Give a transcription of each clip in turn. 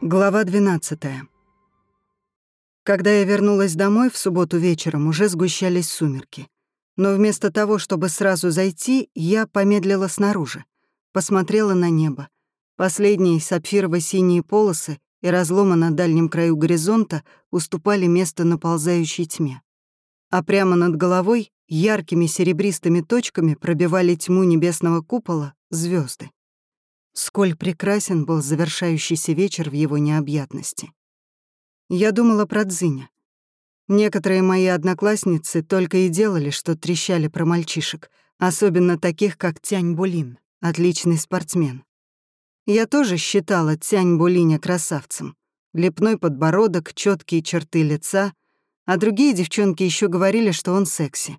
Глава 12. Когда я вернулась домой в субботу вечером, уже сгущались сумерки. Но вместо того, чтобы сразу зайти, я помедлила снаружи. Посмотрела на небо. Последние сапфирово-синие полосы и разлома на дальнем краю горизонта уступали место наползающей тьме. А прямо над головой яркими серебристыми точками пробивали тьму небесного купола звезды. Сколь прекрасен был завершающийся вечер в его необъятности. Я думала про Дзиня. Некоторые мои одноклассницы только и делали, что трещали про мальчишек, особенно таких, как Тянь Булин, отличный спортсмен. Я тоже считала Тянь Булиня красавцем. Лепной подбородок, четкие черты лица, а другие девчонки еще говорили, что он секси.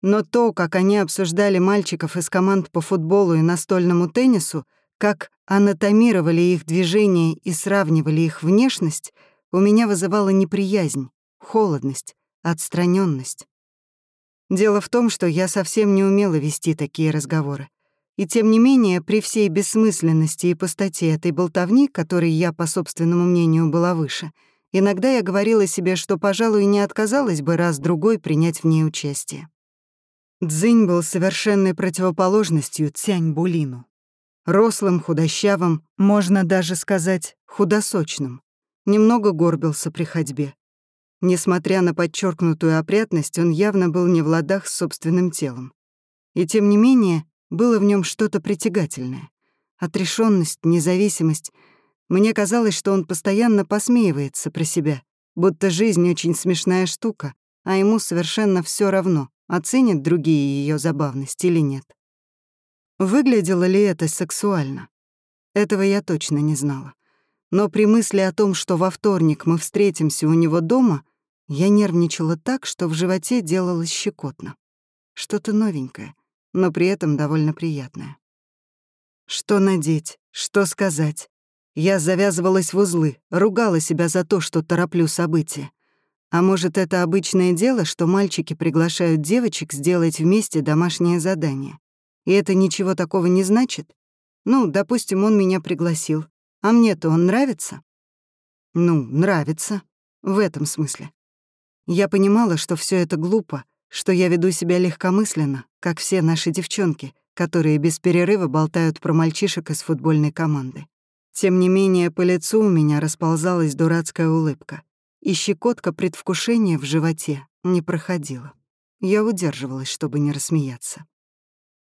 Но то, как они обсуждали мальчиков из команд по футболу и настольному теннису, как анатомировали их движения и сравнивали их внешность, у меня вызывало неприязнь, холодность, отстраненность. Дело в том, что я совсем не умела вести такие разговоры. И тем не менее, при всей бессмысленности и пустоте этой болтовни, которой я, по собственному мнению, была выше, иногда я говорила себе, что, пожалуй, не отказалась бы раз-другой принять в ней участие. Дзинь был совершенной противоположностью Цянь-Булину. Рослым, худощавым, можно даже сказать, худосочным. Немного горбился при ходьбе. Несмотря на подчеркнутую опрятность, он явно был не в ладах с собственным телом. И тем не менее, было в нем что-то притягательное. Отрешенность, независимость. Мне казалось, что он постоянно посмеивается про себя, будто жизнь очень смешная штука, а ему совершенно все равно, оценят другие ее забавность или нет. Выглядело ли это сексуально? Этого я точно не знала. Но при мысли о том, что во вторник мы встретимся у него дома, я нервничала так, что в животе делалось щекотно. Что-то новенькое, но при этом довольно приятное. Что надеть? Что сказать? Я завязывалась в узлы, ругала себя за то, что тороплю события. А может, это обычное дело, что мальчики приглашают девочек сделать вместе домашнее задание? И это ничего такого не значит? Ну, допустим, он меня пригласил. А мне-то он нравится? Ну, нравится. В этом смысле. Я понимала, что все это глупо, что я веду себя легкомысленно, как все наши девчонки, которые без перерыва болтают про мальчишек из футбольной команды. Тем не менее, по лицу у меня расползалась дурацкая улыбка, и щекотка предвкушения в животе не проходила. Я удерживалась, чтобы не рассмеяться.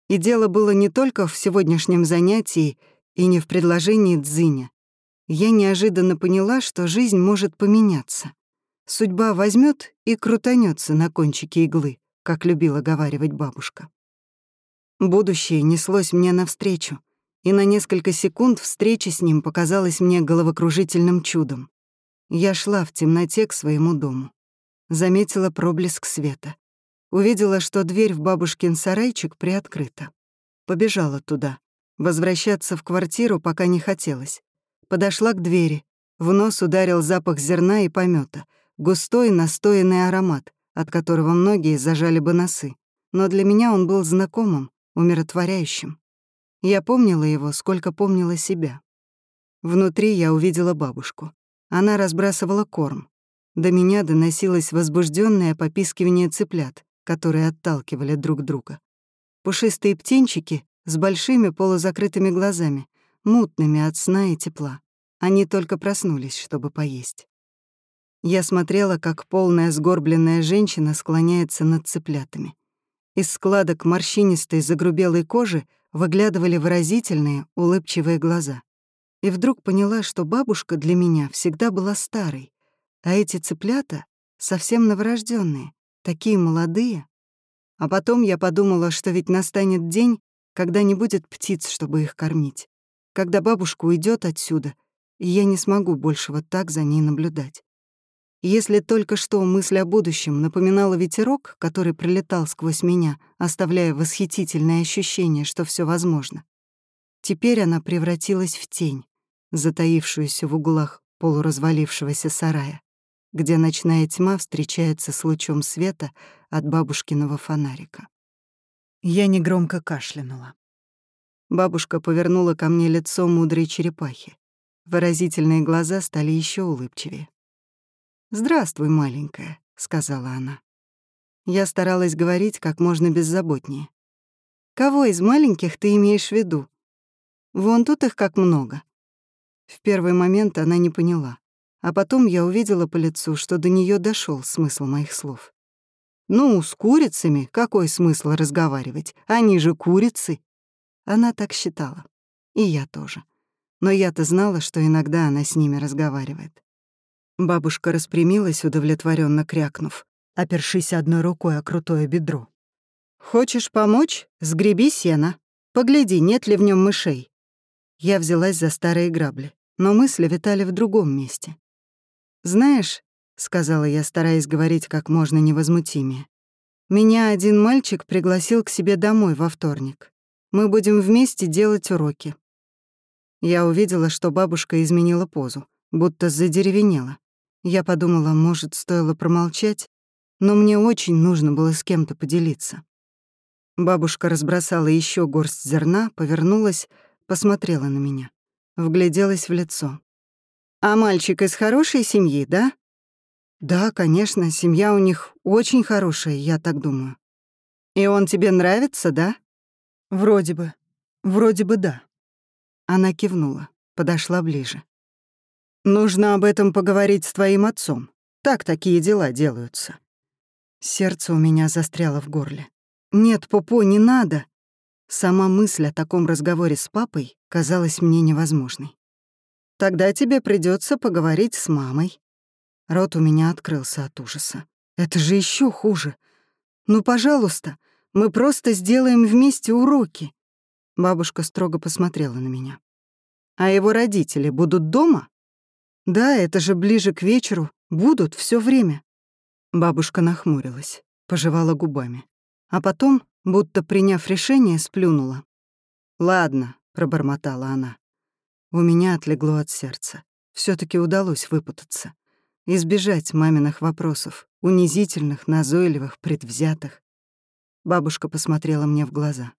И дело было не только в сегодняшнем занятии и не в предложении Дзиня. Я неожиданно поняла, что жизнь может поменяться. Судьба возьмет и крутанется на кончике иглы, как любила говаривать бабушка. Будущее неслось мне навстречу, и на несколько секунд встреча с ним показалась мне головокружительным чудом. Я шла в темноте к своему дому. Заметила проблеск света. Увидела, что дверь в бабушкин сарайчик приоткрыта. Побежала туда. Возвращаться в квартиру пока не хотелось. Подошла к двери. В нос ударил запах зерна и помета, густой настоянный аромат, от которого многие зажали бы носы. Но для меня он был знакомым, умиротворяющим. Я помнила его, сколько помнила себя. Внутри я увидела бабушку. Она разбрасывала корм. До меня доносилось возбужденное попискивание цыплят которые отталкивали друг друга. Пушистые птенчики с большими полузакрытыми глазами, мутными от сна и тепла. Они только проснулись, чтобы поесть. Я смотрела, как полная сгорбленная женщина склоняется над цыплятами. Из складок морщинистой загрубелой кожи выглядывали выразительные, улыбчивые глаза. И вдруг поняла, что бабушка для меня всегда была старой, а эти цыплята — совсем новорожденные, такие молодые. А потом я подумала, что ведь настанет день, когда не будет птиц, чтобы их кормить. Когда бабушка уйдет отсюда, и я не смогу больше вот так за ней наблюдать. Если только что мысль о будущем напоминала ветерок, который пролетал сквозь меня, оставляя восхитительное ощущение, что все возможно, теперь она превратилась в тень, затаившуюся в углах полуразвалившегося сарая. где ночная тьма встречается с лучом света от бабушкиного фонарика. Я негромко кашлянула. Бабушка повернула ко мне лицо мудрой черепахи. Выразительные глаза стали еще улыбчивее. «Здравствуй, маленькая», — сказала она. Я старалась говорить как можно беззаботнее. «Кого из маленьких ты имеешь в виду? Вон тут их как много». В первый момент она не поняла, а потом я увидела по лицу, что до нее дошел смысл моих слов. «Ну, с курицами какой смысл разговаривать? Они же курицы!» Она так считала. И я тоже. Но я-то знала, что иногда она с ними разговаривает. Бабушка распрямилась, удовлетворенно крякнув, опершись одной рукой о крутое бедро. «Хочешь помочь? Сгреби сено. Погляди, нет ли в нем мышей». Я взялась за старые грабли, но мысли витали в другом месте. «Знаешь», — сказала я, стараясь говорить как можно невозмутимее, «меня один мальчик пригласил к себе домой во вторник. Мы будем вместе делать уроки». Я увидела, что бабушка изменила позу, будто задеревенела. Я подумала, может, стоило промолчать, но мне очень нужно было с кем-то поделиться. Бабушка разбросала еще горсть зерна, повернулась, посмотрела на меня, вгляделась в лицо. «А мальчик из хорошей семьи, да?» «Да, конечно, семья у них очень хорошая, я так думаю». «И он тебе нравится, да?» «Вроде бы. Вроде бы да». Она кивнула, подошла ближе. «Нужно об этом поговорить с твоим отцом. Так такие дела делаются». Сердце у меня застряло в горле. «Нет, Попо, не надо!» Сама мысль о таком разговоре с папой казалась мне невозможной. «Тогда тебе придется поговорить с мамой». Рот у меня открылся от ужаса. «Это же еще хуже. Ну, пожалуйста, мы просто сделаем вместе уроки». Бабушка строго посмотрела на меня. «А его родители будут дома?» «Да, это же ближе к вечеру. Будут все время». Бабушка нахмурилась, пожевала губами. А потом, будто приняв решение, сплюнула. «Ладно», — пробормотала она. У меня отлегло от сердца. все таки удалось выпутаться. Избежать маминых вопросов, унизительных, назойливых, предвзятых. Бабушка посмотрела мне в глаза.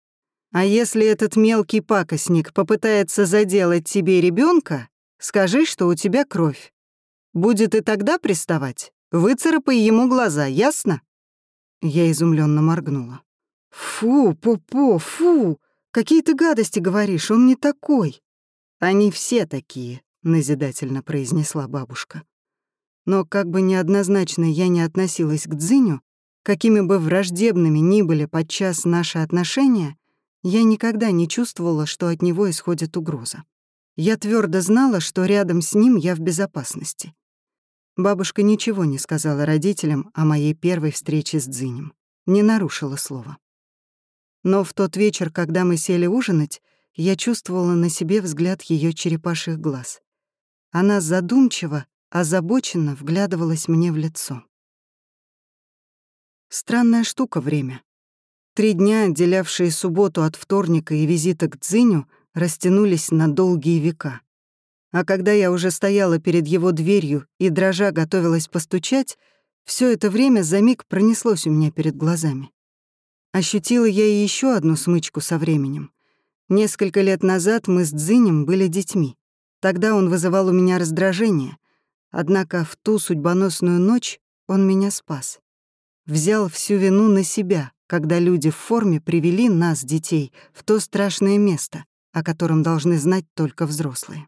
«А если этот мелкий пакостник попытается заделать тебе ребенка, скажи, что у тебя кровь. Будет и тогда приставать? Выцарапай ему глаза, ясно?» Я изумленно моргнула. «Фу, Попо, фу! Какие ты гадости говоришь, он не такой!» «Они все такие», — назидательно произнесла бабушка. Но как бы неоднозначно я не относилась к Дзиню, Какими бы враждебными ни были подчас наши отношения, я никогда не чувствовала, что от него исходит угроза. Я твердо знала, что рядом с ним я в безопасности. Бабушка ничего не сказала родителям о моей первой встрече с Дзинем, не нарушила слова. Но в тот вечер, когда мы сели ужинать, я чувствовала на себе взгляд ее черепашьих глаз. Она задумчиво, озабоченно вглядывалась мне в лицо. Странная штука время. Три дня, отделявшие субботу от вторника и визита к Дзиню, растянулись на долгие века. А когда я уже стояла перед его дверью и, дрожа, готовилась постучать, все это время за миг пронеслось у меня перед глазами. Ощутила я и еще одну смычку со временем. Несколько лет назад мы с Дзинем были детьми. Тогда он вызывал у меня раздражение. Однако в ту судьбоносную ночь он меня спас взял всю вину на себя, когда люди в форме привели нас, детей, в то страшное место, о котором должны знать только взрослые.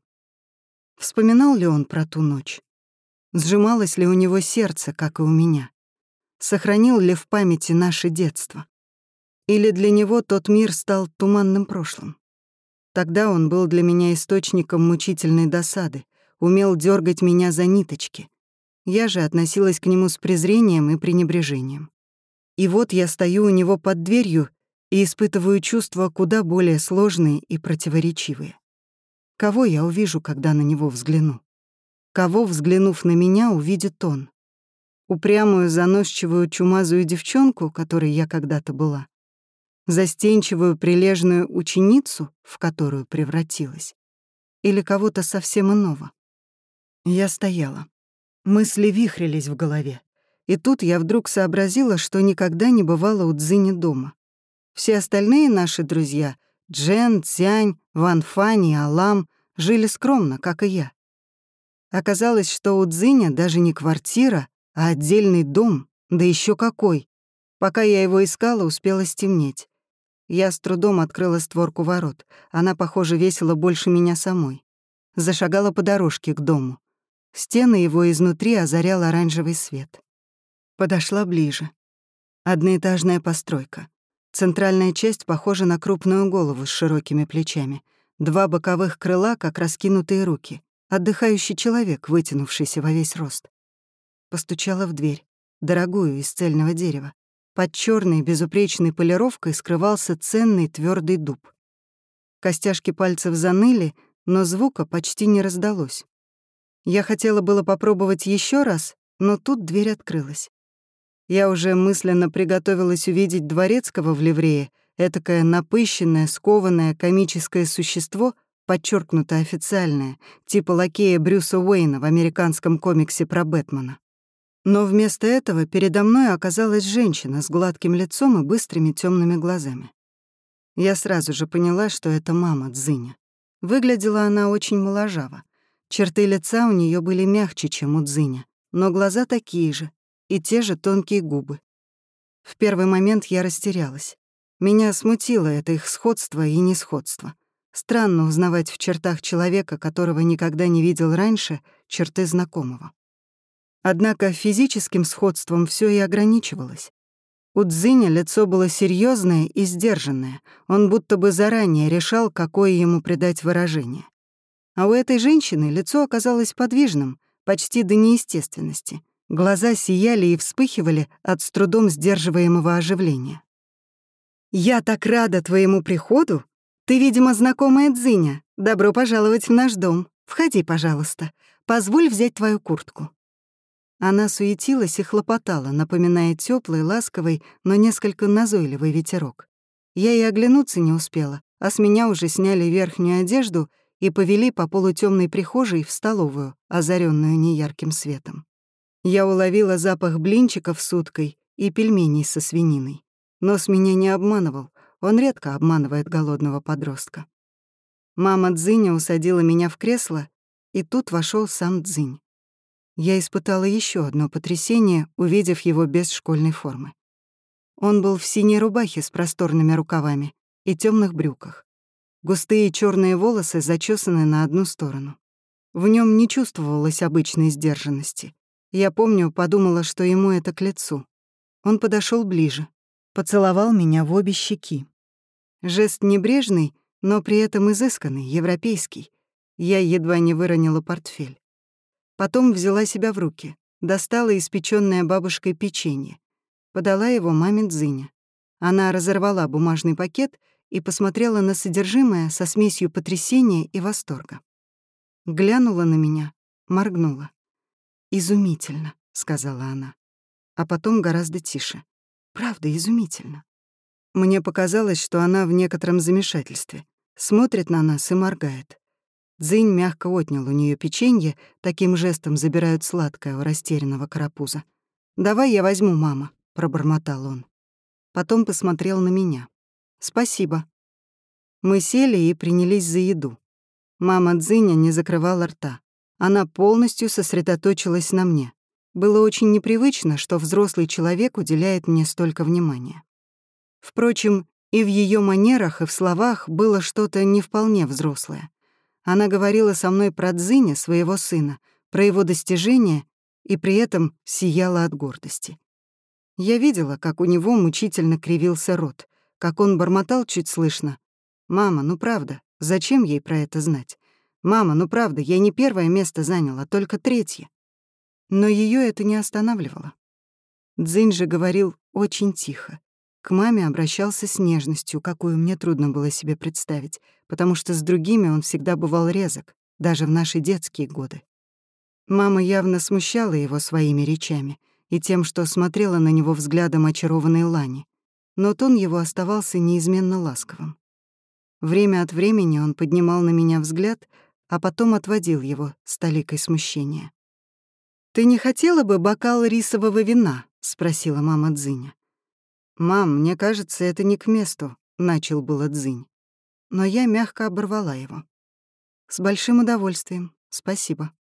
Вспоминал ли он про ту ночь? Сжималось ли у него сердце, как и у меня? Сохранил ли в памяти наше детство? Или для него тот мир стал туманным прошлым? Тогда он был для меня источником мучительной досады, умел дергать меня за ниточки, я же относилась к нему с презрением и пренебрежением. И вот я стою у него под дверью и испытываю чувства куда более сложные и противоречивые. Кого я увижу, когда на него взгляну? Кого, взглянув на меня, увидит он? Упрямую, заносчивую, чумазую девчонку, которой я когда-то была? Застенчивую, прилежную ученицу, в которую превратилась? Или кого-то совсем иного? Я стояла. Мысли вихрились в голове. И тут я вдруг сообразила, что никогда не бывала у Цзини дома. Все остальные наши друзья — Джен, Цянь, Ван Фань и Алам — жили скромно, как и я. Оказалось, что у Цзиня даже не квартира, а отдельный дом, да еще какой. Пока я его искала, успела стемнеть. Я с трудом открыла створку ворот. Она, похоже, весила больше меня самой. Зашагала по дорожке к дому. Стены его изнутри озарял оранжевый свет. Подошла ближе. Одноэтажная постройка. Центральная часть похожа на крупную голову с широкими плечами. Два боковых крыла, как раскинутые руки. Отдыхающий человек, вытянувшийся во весь рост. Постучала в дверь, дорогую, из цельного дерева. Под черной безупречной полировкой скрывался ценный твердый дуб. Костяшки пальцев заныли, но звука почти не раздалось. Я хотела было попробовать еще раз, но тут дверь открылась. Я уже мысленно приготовилась увидеть дворецкого в ливрее, этакое напыщенное, скованное комическое существо, подчеркнуто официальное, типа лакея Брюса Уэйна в американском комиксе про Бэтмена. Но вместо этого передо мной оказалась женщина с гладким лицом и быстрыми темными глазами. Я сразу же поняла, что это мама Дзыня. Выглядела она очень моложаво. Черты лица у нее были мягче, чем у Дзыня, но глаза такие же, и те же тонкие губы. В первый момент я растерялась. Меня смутило это их сходство и несходство. Странно узнавать в чертах человека, которого никогда не видел раньше, черты знакомого. Однако физическим сходством все и ограничивалось. У Дзиня лицо было серьезное и сдержанное, он будто бы заранее решал, какое ему придать выражение. А у этой женщины лицо оказалось подвижным, почти до неестественности. Глаза сияли и вспыхивали от с трудом сдерживаемого оживления. «Я так рада твоему приходу! Ты, видимо, знакомая Дзиня. Добро пожаловать в наш дом. Входи, пожалуйста. Позволь взять твою куртку». Она суетилась и хлопотала, напоминая теплый, ласковый, но несколько назойливый ветерок. Я и оглянуться не успела, а с меня уже сняли верхнюю одежду и повели по полутемной прихожей в столовую, озаренную неярким светом. Я уловила запах блинчиков с уткой и пельменей со свининой. Нос меня не обманывал, он редко обманывает голодного подростка. Мама Дзиня усадила меня в кресло, и тут вошел сам Дзинь я испытала еще одно потрясение, увидев его без школьной формы. Он был в синей рубахе с просторными рукавами и темных брюках. Густые черные волосы зачесаны на одну сторону. В нем не чувствовалось обычной сдержанности. Я помню, подумала, что ему это к лицу. Он подошел ближе, поцеловал меня в обе щеки. Жест небрежный, но при этом изысканный, европейский. Я едва не выронила портфель. Потом взяла себя в руки, достала испечённое бабушкой печенье, подала его маме Дзыня. Она разорвала бумажный пакет и посмотрела на содержимое со смесью потрясения и восторга. Глянула на меня, моргнула. «Изумительно», — сказала она. А потом гораздо тише. «Правда, изумительно». Мне показалось, что она в некотором замешательстве. Смотрит на нас и моргает. Дзынь мягко отнял у нее печенье, таким жестом забирают сладкое у растерянного карапуза. «Давай я возьму, мама», — пробормотал он. Потом посмотрел на меня. «Спасибо». Мы сели и принялись за еду. Мама Дзыня не закрывала рта. Она полностью сосредоточилась на мне. Было очень непривычно, что взрослый человек уделяет мне столько внимания. Впрочем, и в ее манерах, и в словах было что-то не вполне взрослое. Она говорила со мной про Дзиня, своего сына, про его достижения и при этом сияла от гордости. Я видела, как у него мучительно кривился рот, как он бормотал чуть слышно. «Мама, ну правда, зачем ей про это знать? Мама, ну правда, я не первое место заняла, только третье». Но ее это не останавливало. Дзинь же говорил очень тихо, к маме обращался с нежностью, какую мне трудно было себе представить, потому что с другими он всегда бывал резок, даже в наши детские годы. Мама явно смущала его своими речами и тем, что смотрела на него взглядом очарованной Лани, но тон его оставался неизменно ласковым. Время от времени он поднимал на меня взгляд, а потом отводил его с толикой смущения. «Ты не хотела бы бокал рисового вина?» — спросила мама Дзиня. «Мам, мне кажется, это не к месту», — начал было Дзинь. Но я мягко оборвала его. «С большим удовольствием. Спасибо».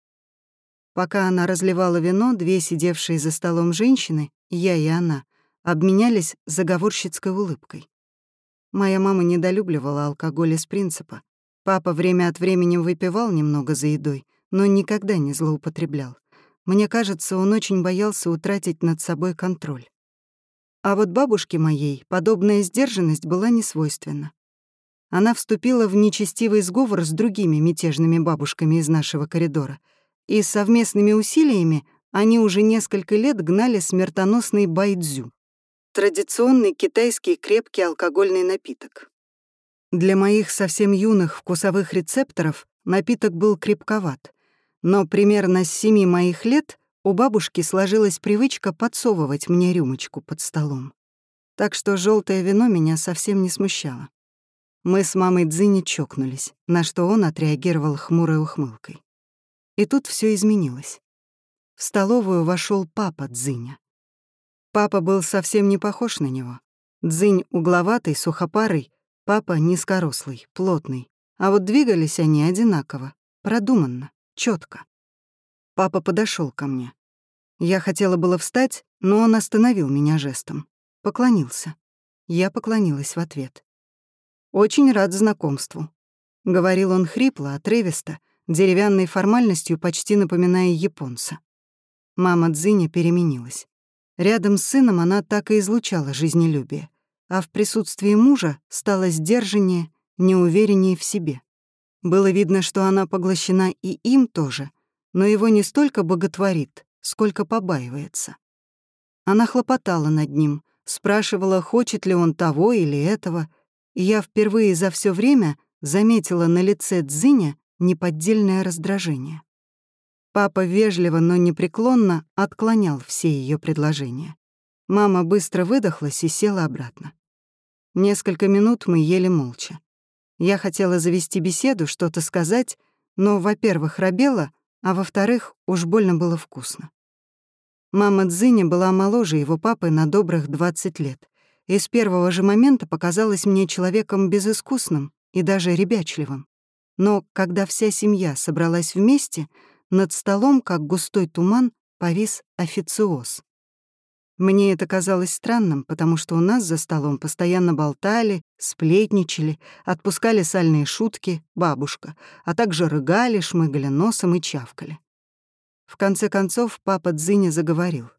Пока она разливала вино, две сидевшие за столом женщины, я и она, обменялись заговорщицкой улыбкой. Моя мама недолюбливала алкоголь из принципа. Папа время от времени выпивал немного за едой, но никогда не злоупотреблял. Мне кажется, он очень боялся утратить над собой контроль. А вот бабушке моей подобная сдержанность была несвойственна. Она вступила в нечестивый сговор с другими мятежными бабушками из нашего коридора, и совместными усилиями они уже несколько лет гнали смертоносный байдзю — традиционный китайский крепкий алкогольный напиток. Для моих совсем юных вкусовых рецепторов напиток был крепковат, но примерно с семи моих лет у бабушки сложилась привычка подсовывать мне рюмочку под столом. Так что желтое вино меня совсем не смущало. Мы с мамой Дзинни чокнулись, на что он отреагировал хмурой ухмылкой. И тут все изменилось. В столовую вошел папа Дзиня. Папа был совсем не похож на него. Дзинь угловатый, сухопарый, папа низкорослый, плотный. А вот двигались они одинаково, продуманно, четко. Папа подошел ко мне. Я хотела было встать, но он остановил меня жестом. Поклонился. Я поклонилась в ответ. «Очень рад знакомству», — говорил он хрипло, отрывисто, деревянной формальностью почти напоминая японца. Мама Дзиня переменилась. Рядом с сыном она так и излучала жизнелюбие, а в присутствии мужа стала сдержаннее, неувереннее в себе. Было видно, что она поглощена и им тоже, но его не столько боготворит, сколько побаивается. Она хлопотала над ним, спрашивала, хочет ли он того или этого, и я впервые за все время заметила на лице Дзиня неподдельное раздражение. Папа вежливо, но непреклонно отклонял все ее предложения. Мама быстро выдохлась и села обратно. Несколько минут мы ели молча. Я хотела завести беседу, что-то сказать, но, во-первых, робела, а во-вторых, уж больно было вкусно. Мама Дзиня была моложе его папы на добрых 20 лет, и с первого же момента показалась мне человеком безыскусным и даже ребячливым. Но когда вся семья собралась вместе, над столом, как густой туман, повис официоз. Мне это казалось странным, потому что у нас за столом постоянно болтали, сплетничали, отпускали сальные шутки, бабушка, а также рыгали, шмыгали носом и чавкали. В конце концов папа Дзиня заговорил.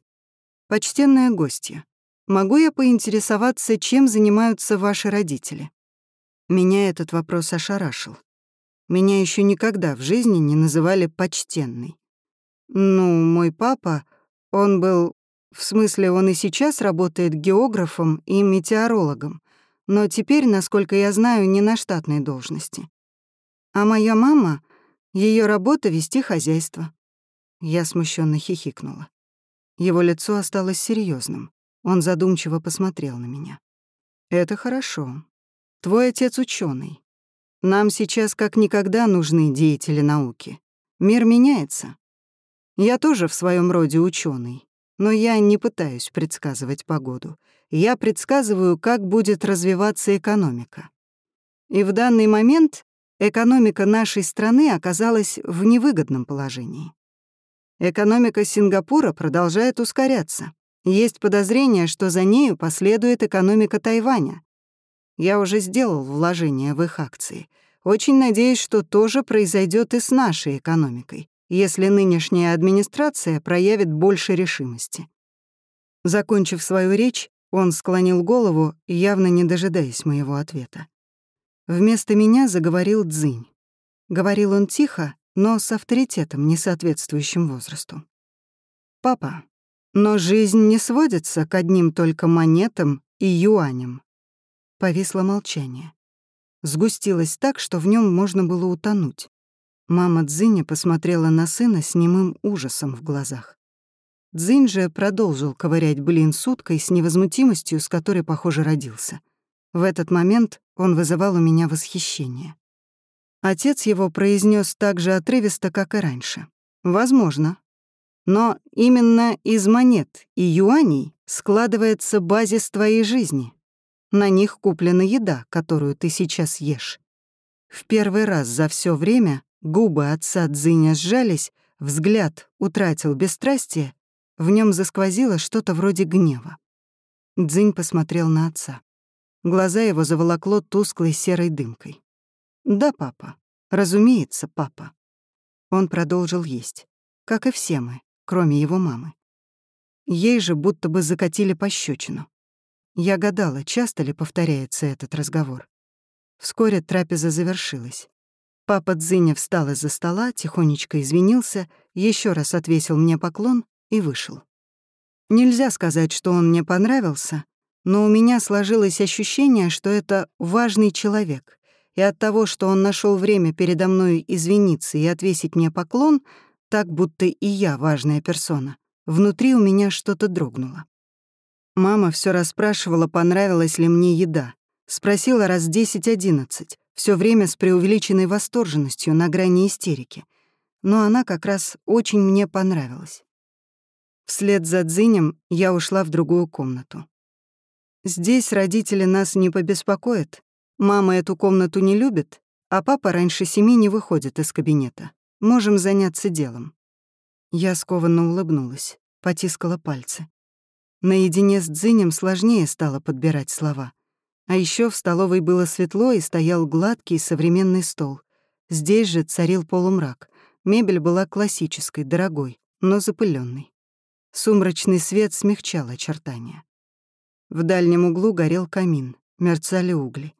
«Почтенная гостья, могу я поинтересоваться, чем занимаются ваши родители?» Меня этот вопрос ошарашил. Меня еще никогда в жизни не называли почтенной. Ну, мой папа, он был... В смысле, он и сейчас работает географом и метеорологом, но теперь, насколько я знаю, не на штатной должности. А моя мама, ее работа — вести хозяйство. Я смущенно хихикнула. Его лицо осталось серьезным. Он задумчиво посмотрел на меня. «Это хорошо. Твой отец ученый. Нам сейчас как никогда нужны деятели науки. Мир меняется. Я тоже в своем роде ученый, но я не пытаюсь предсказывать погоду. Я предсказываю, как будет развиваться экономика. И в данный момент экономика нашей страны оказалась в невыгодном положении. Экономика Сингапура продолжает ускоряться. Есть подозрение, что за нею последует экономика Тайваня, я уже сделал вложения в их акции. Очень надеюсь, что тоже произойдет и с нашей экономикой, если нынешняя администрация проявит больше решимости. Закончив свою речь, он склонил голову, явно не дожидаясь моего ответа. Вместо меня заговорил Дзынь. Говорил он тихо, но с авторитетом, не соответствующим возрасту. «Папа, но жизнь не сводится к одним только монетам и юаням. Повисло молчание. Сгустилось так, что в нем можно было утонуть. Мама Дзиня посмотрела на сына с немым ужасом в глазах. Дзинь же продолжил ковырять блин с уткой с невозмутимостью, с которой, похоже, родился. В этот момент он вызывал у меня восхищение. Отец его произнес так же отрывисто, как и раньше. «Возможно. Но именно из монет и юаней складывается базис твоей жизни. На них куплена еда, которую ты сейчас ешь. В первый раз за все время губы отца Дзиня сжались, взгляд утратил бесстрастие, в нем засквозило что-то вроде гнева. Дзинь посмотрел на отца. Глаза его заволокло тусклой серой дымкой. «Да, папа. Разумеется, папа». Он продолжил есть, как и все мы, кроме его мамы. Ей же будто бы закатили пощечину. Я гадала, часто ли повторяется этот разговор. Вскоре трапеза завершилась. Папа Дзыня встал из-за стола, тихонечко извинился, еще раз отвесил мне поклон и вышел. Нельзя сказать, что он мне понравился, но у меня сложилось ощущение, что это важный человек, и от того, что он нашел время передо мной извиниться и отвесить мне поклон, так будто и я важная персона, внутри у меня что-то дрогнуло. Мама все расспрашивала, понравилась ли мне еда. Спросила раз 10-11, все время с преувеличенной восторженностью на грани истерики. Но она как раз очень мне понравилась. Вслед за Дзинем я ушла в другую комнату. Здесь родители нас не побеспокоят. Мама эту комнату не любит, а папа раньше семи не выходит из кабинета. Можем заняться делом. Я скованно улыбнулась, потискала пальцы. Наедине с Дзинем сложнее стало подбирать слова. А еще в столовой было светло и стоял гладкий современный стол. Здесь же царил полумрак. Мебель была классической, дорогой, но запыленной. Сумрачный свет смягчал очертания. В дальнем углу горел камин, мерцали угли.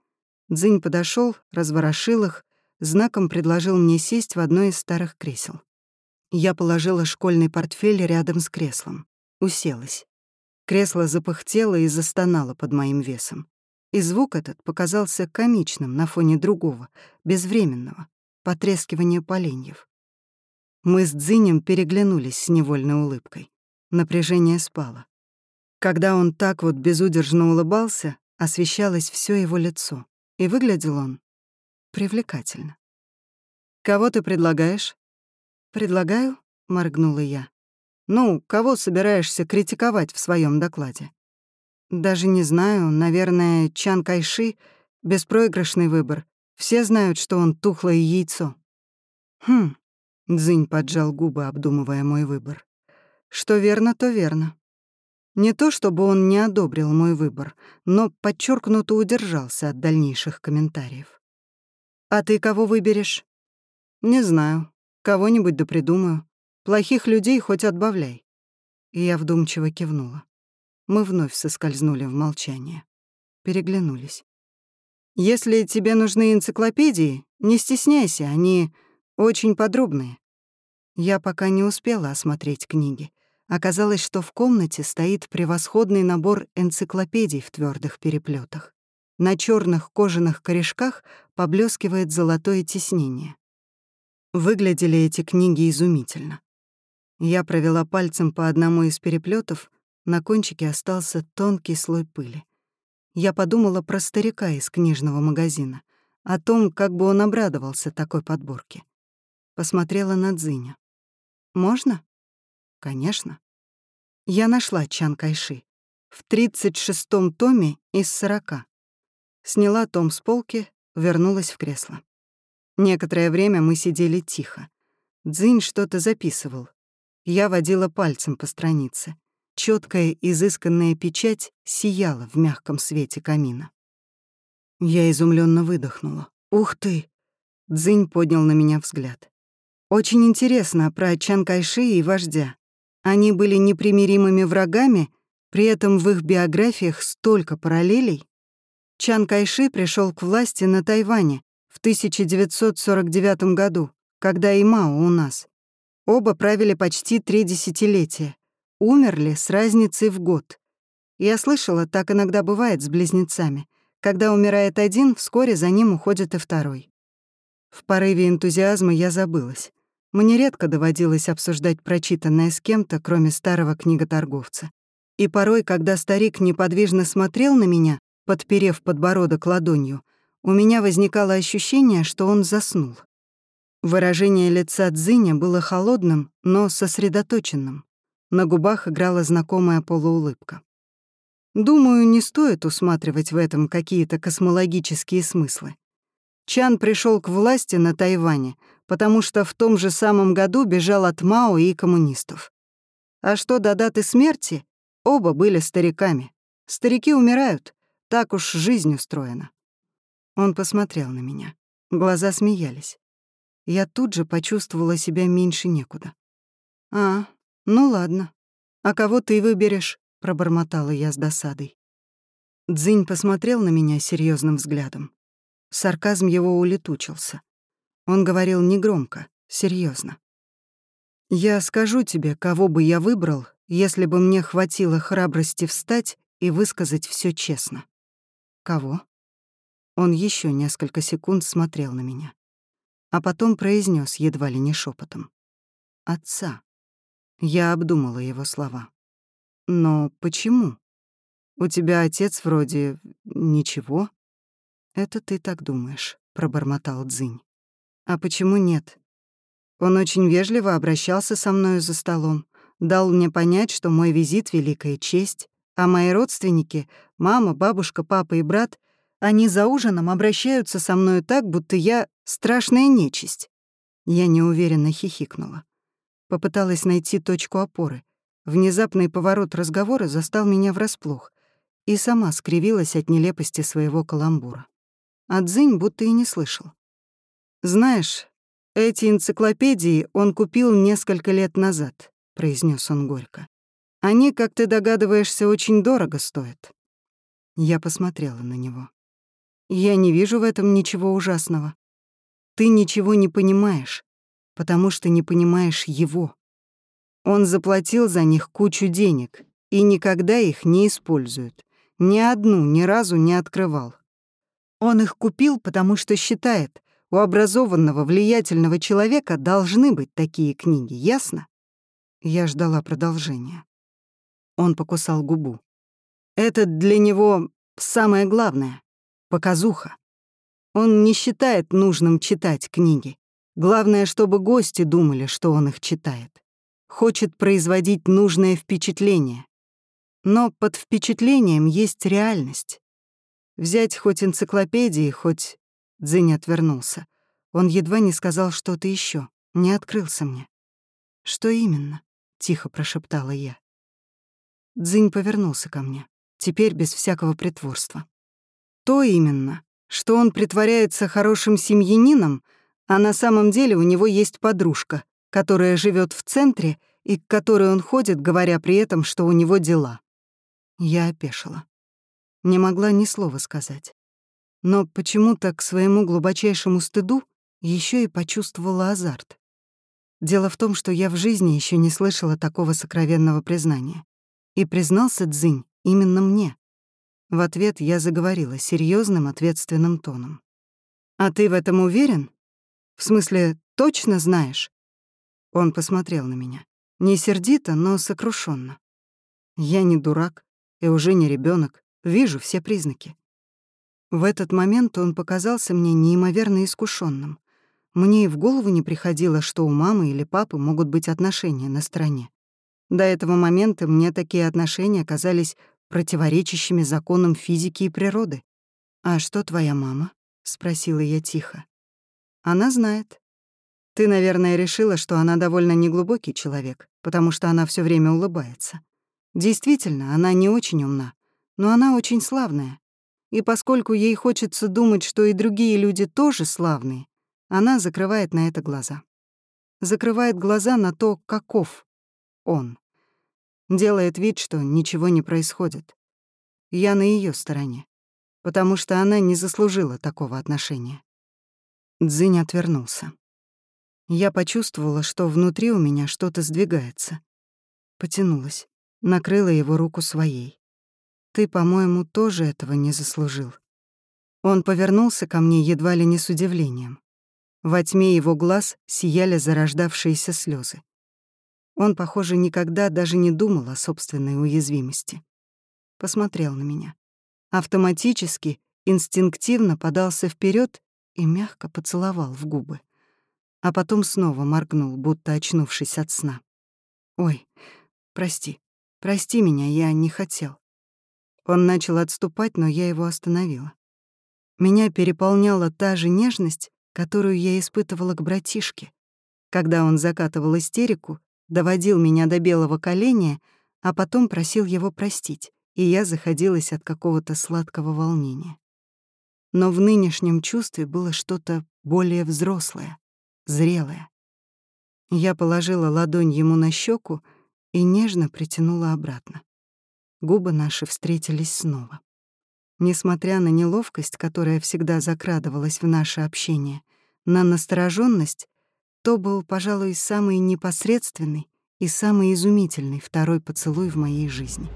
Дзинь подошел, разворошил их, знаком предложил мне сесть в одно из старых кресел. Я положила школьный портфель рядом с креслом. Уселась. Кресло запыхтело и застонало под моим весом. И звук этот показался комичным на фоне другого, безвременного, потрескивания поленьев. Мы с Дзинем переглянулись с невольной улыбкой. Напряжение спало. Когда он так вот безудержно улыбался, освещалось все его лицо, и выглядел он привлекательно. «Кого ты предлагаешь?» «Предлагаю?» — моргнула я. Ну, кого собираешься критиковать в своем докладе? Даже не знаю, наверное, Чан Кайши — беспроигрышный выбор. Все знают, что он тухлое яйцо. Хм, Дзынь поджал губы, обдумывая мой выбор. Что верно, то верно. Не то, чтобы он не одобрил мой выбор, но подчеркнуто удержался от дальнейших комментариев. «А ты кого выберешь?» «Не знаю. Кого-нибудь да придумаю. Плохих людей хоть отбавляй. И я вдумчиво кивнула. Мы вновь соскользнули в молчание. Переглянулись. Если тебе нужны энциклопедии, не стесняйся, они очень подробные. Я пока не успела осмотреть книги. Оказалось, что в комнате стоит превосходный набор энциклопедий в твердых переплетах. На черных кожаных корешках поблескивает золотое тиснение. Выглядели эти книги изумительно. Я провела пальцем по одному из переплетов, на кончике остался тонкий слой пыли. Я подумала про старика из книжного магазина, о том, как бы он обрадовался такой подборке. Посмотрела на Дзиня. «Можно?» «Конечно». Я нашла Чан Кайши в 36-м томе из 40. Сняла том с полки, вернулась в кресло. Некоторое время мы сидели тихо. Дзинь что-то записывал, я водила пальцем по странице. Четкая, изысканная печать сияла в мягком свете камина. Я изумленно выдохнула. «Ух ты!» Дзинь поднял на меня взгляд. «Очень интересно про Чан Кайши и вождя. Они были непримиримыми врагами, при этом в их биографиях столько параллелей. Чан Кайши пришел к власти на Тайване в 1949 году, когда и Мао у нас. Оба правили почти три десятилетия. Умерли с разницей в год. Я слышала, так иногда бывает с близнецами. Когда умирает один, вскоре за ним уходит и второй. В порыве энтузиазма я забылась. Мне редко доводилось обсуждать прочитанное с кем-то, кроме старого книготорговца. И порой, когда старик неподвижно смотрел на меня, подперев подбородок ладонью, у меня возникало ощущение, что он заснул. Выражение лица Дзиня было холодным, но сосредоточенным. На губах играла знакомая полуулыбка. Думаю, не стоит усматривать в этом какие-то космологические смыслы. Чан пришел к власти на Тайване, потому что в том же самом году бежал от Мао и коммунистов. А что до даты смерти, оба были стариками. Старики умирают, так уж жизнь устроена. Он посмотрел на меня. Глаза смеялись. Я тут же почувствовала себя меньше некуда. «А, ну ладно. А кого ты выберешь?» — пробормотала я с досадой. Дзинь посмотрел на меня серьезным взглядом. Сарказм его улетучился. Он говорил негромко, серьезно. «Я скажу тебе, кого бы я выбрал, если бы мне хватило храбрости встать и высказать все честно». «Кого?» Он еще несколько секунд смотрел на меня, а потом произнес едва ли не шепотом: «Отца». Я обдумала его слова. Но почему? У тебя отец вроде ничего. Это ты так думаешь, пробормотал Дзинь. А почему нет? Он очень вежливо обращался со мною за столом, дал мне понять, что мой визит — великая честь, а мои родственники — мама, бабушка, папа и брат — они за ужином обращаются со мною так, будто я страшная нечисть. Я неуверенно хихикнула. Попыталась найти точку опоры, Внезапный поворот разговора застал меня врасплох, и сама скривилась от нелепости своего каламбура. А Дзинь будто и не слышал. «Знаешь, эти энциклопедии он купил несколько лет назад», — произнес он горько. «Они, как ты догадываешься, очень дорого стоят». Я посмотрела на него. «Я не вижу в этом ничего ужасного. Ты ничего не понимаешь, потому что не понимаешь его». Он заплатил за них кучу денег и никогда их не использует. Ни одну ни разу не открывал. Он их купил, потому что считает, у образованного, влиятельного человека должны быть такие книги, ясно? Я ждала продолжения. Он покусал губу. Это для него самое главное — показуха. Он не считает нужным читать книги. Главное, чтобы гости думали, что он их читает хочет производить нужное впечатление. Но под впечатлением есть реальность. Взять хоть энциклопедии, хоть... Дзинь отвернулся. Он едва не сказал что-то еще, не открылся мне. «Что именно?» — тихо прошептала я. Дзинь повернулся ко мне, теперь без всякого притворства. «То именно, что он притворяется хорошим семьянином, а на самом деле у него есть подружка, которая живет в центре и к которой он ходит, говоря при этом, что у него дела. Я опешила. Не могла ни слова сказать. Но почему-то к своему глубочайшему стыду еще и почувствовала азарт. Дело в том, что я в жизни еще не слышала такого сокровенного признания. И признался Дзинь именно мне. В ответ я заговорила серьезным, ответственным тоном. «А ты в этом уверен? В смысле, точно знаешь?» Он посмотрел на меня. Не сердито, но сокрушенно. Я не дурак и уже не ребенок, вижу все признаки. В этот момент он показался мне неимоверно искушенным. Мне и в голову не приходило, что у мамы или папы могут быть отношения на стороне. До этого момента мне такие отношения казались противоречащими законам физики и природы. «А что твоя мама?» — спросила я тихо. «Она знает. Ты, наверное, решила, что она довольно неглубокий человек, потому что она все время улыбается. Действительно, она не очень умна, но она очень славная. И поскольку ей хочется думать, что и другие люди тоже славные, она закрывает на это глаза. Закрывает глаза на то, каков он. Делает вид, что ничего не происходит. Я на ее стороне, потому что она не заслужила такого отношения. Дзинь отвернулся. Я почувствовала, что внутри у меня что-то сдвигается. Потянулась, накрыла его руку своей. «Ты, по-моему, тоже этого не заслужил». Он повернулся ко мне едва ли не с удивлением. Во тьме его глаз сияли зарождавшиеся слезы. Он, похоже, никогда даже не думал о собственной уязвимости. Посмотрел на меня. Автоматически, инстинктивно подался вперед и мягко поцеловал в губы. а потом снова моргнул, будто очнувшись от сна. «Ой, прости, прости меня, я не хотел». Он начал отступать, но я его остановила. Меня переполняла та же нежность, которую я испытывала к братишке, когда он закатывал истерику, доводил меня до белого коленя, а потом просил его простить, и я заходилась от какого-то сладкого волнения. Но в нынешнем чувстве было что-то более взрослое, зрелое. Я положила ладонь ему на щеку и нежно притянула обратно. Губы наши встретились снова. Несмотря на неловкость, которая всегда закрадывалась в наше общение, на настороженность, то был, пожалуй, самый непосредственный и самый изумительный второй поцелуй в моей жизни.